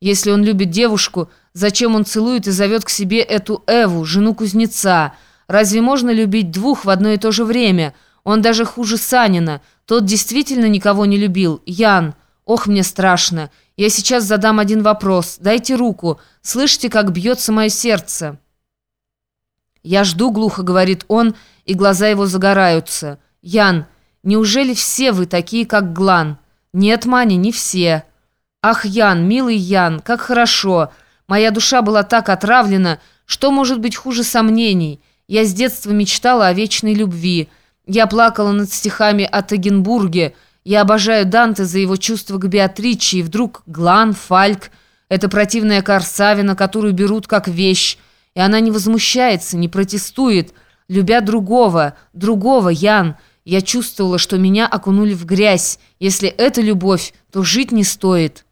Если он любит девушку, зачем он целует и зовет к себе эту Эву, жену кузнеца? Разве можно любить двух в одно и то же время? Он даже хуже Санина. Тот действительно никого не любил. Ян. Ох, мне страшно. Я сейчас задам один вопрос. Дайте руку. Слышите, как бьется мое сердце?» «Я жду», — глухо говорит он, и глаза его загораются. «Ян, неужели все вы такие, как Глан?» «Нет, Маня, не все». «Ах, Ян, милый Ян, как хорошо! Моя душа была так отравлена, что может быть хуже сомнений? Я с детства мечтала о вечной любви. Я плакала над стихами о Тагенбурге. Я обожаю Данте за его чувство к Беатриче, и вдруг Глан, Фальк — это противная Корсавина, которую берут как вещь, и она не возмущается, не протестует, любя другого, другого, Ян — я чувствовала, что меня окунули в грязь. Если это любовь, то жить не стоит».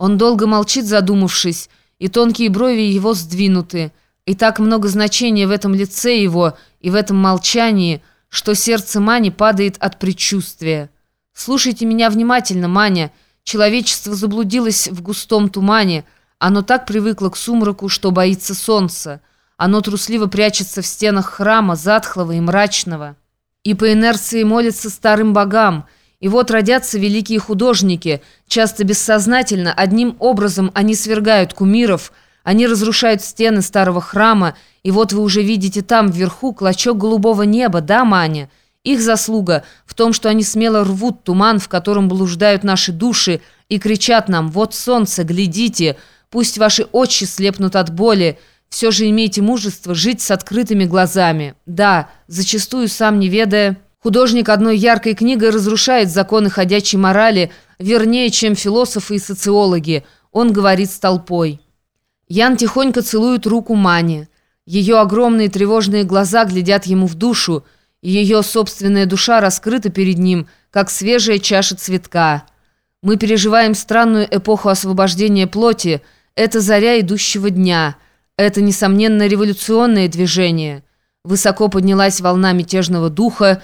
Он долго молчит, задумавшись, и тонкие брови его сдвинуты, и так много значения в этом лице его и в этом молчании, что сердце Мани падает от предчувствия. «Слушайте меня внимательно, Маня. Человечество заблудилось в густом тумане. Оно так привыкло к сумраку, что боится солнца. Оно трусливо прячется в стенах храма, затхлого и мрачного. И по инерции молится старым богам – и вот родятся великие художники, часто бессознательно, одним образом они свергают кумиров, они разрушают стены старого храма, и вот вы уже видите там вверху клочок голубого неба, да, Маня? Их заслуга в том, что они смело рвут туман, в котором блуждают наши души, и кричат нам «Вот солнце, глядите! Пусть ваши очи слепнут от боли!» Все же имейте мужество жить с открытыми глазами. Да, зачастую сам не ведая... Художник одной яркой книгой разрушает законы ходячей морали, вернее, чем философы и социологи. Он говорит с толпой. Ян тихонько целует руку Мани. Ее огромные тревожные глаза глядят ему в душу, и ее собственная душа раскрыта перед ним, как свежая чаша цветка. Мы переживаем странную эпоху освобождения плоти. Это заря идущего дня. Это, несомненно, революционное движение. Высоко поднялась волна мятежного духа,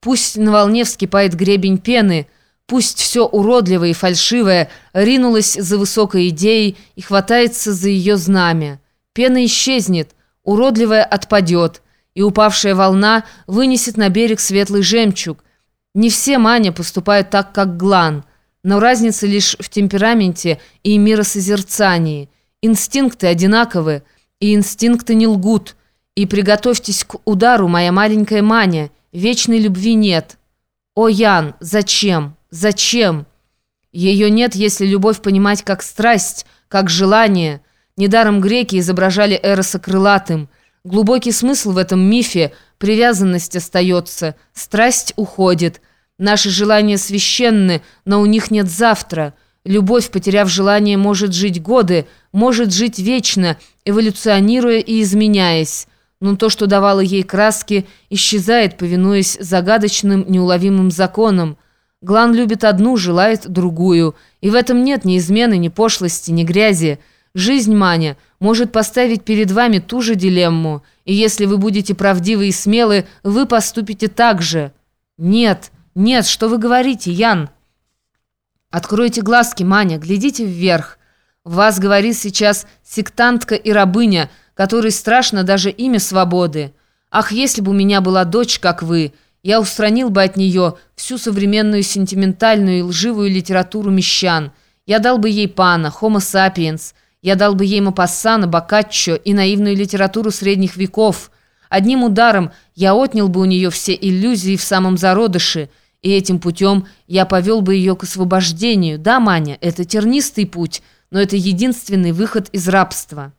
Пусть на волне вскипает гребень пены, пусть все уродливое и фальшивое ринулось за высокой идеей и хватается за ее знамя. Пена исчезнет, уродливая отпадет, и упавшая волна вынесет на берег светлый жемчуг. Не все Маня поступают так, как Глан, но разница лишь в темпераменте и миросозерцании. Инстинкты одинаковы, и инстинкты не лгут. И приготовьтесь к удару, моя маленькая Маня – Вечной любви нет. О, Ян, зачем? Зачем? Ее нет, если любовь понимать как страсть, как желание. Недаром греки изображали Эроса крылатым. Глубокий смысл в этом мифе, привязанность остается, страсть уходит. Наши желания священны, но у них нет завтра. Любовь, потеряв желание, может жить годы, может жить вечно, эволюционируя и изменяясь но то, что давало ей краски, исчезает, повинуясь загадочным, неуловимым законам. Глан любит одну, желает другую, и в этом нет ни измены, ни пошлости, ни грязи. Жизнь, Маня, может поставить перед вами ту же дилемму, и если вы будете правдивы и смелы, вы поступите так же. Нет, нет, что вы говорите, Ян? Откройте глазки, Маня, глядите вверх. Вас говорит сейчас сектантка и рабыня – которой страшно даже имя свободы. Ах, если бы у меня была дочь, как вы, я устранил бы от нее всю современную сентиментальную и лживую литературу мещан. Я дал бы ей пана, хомо сапиенс, я дал бы ей Мапассана, Боккаччо и наивную литературу средних веков. Одним ударом я отнял бы у нее все иллюзии в самом зародыше, и этим путем я повел бы ее к освобождению. Да, Маня, это тернистый путь, но это единственный выход из рабства».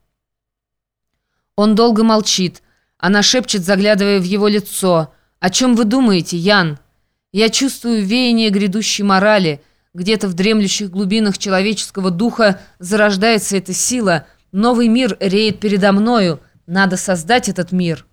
Он долго молчит. Она шепчет, заглядывая в его лицо. «О чем вы думаете, Ян?» «Я чувствую веяние грядущей морали. Где-то в дремлющих глубинах человеческого духа зарождается эта сила. Новый мир реет передо мною. Надо создать этот мир».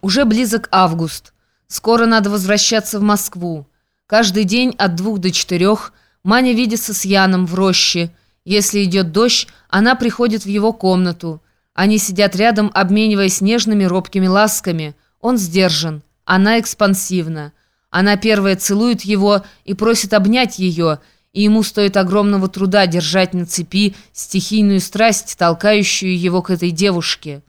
Уже близок август. Скоро надо возвращаться в Москву. Каждый день от двух до четырех Маня видится с Яном в роще – если идет дождь, она приходит в его комнату. Они сидят рядом, обмениваясь нежными робкими ласками. Он сдержан, она экспансивна. Она первая целует его и просит обнять ее, и ему стоит огромного труда держать на цепи стихийную страсть, толкающую его к этой девушке.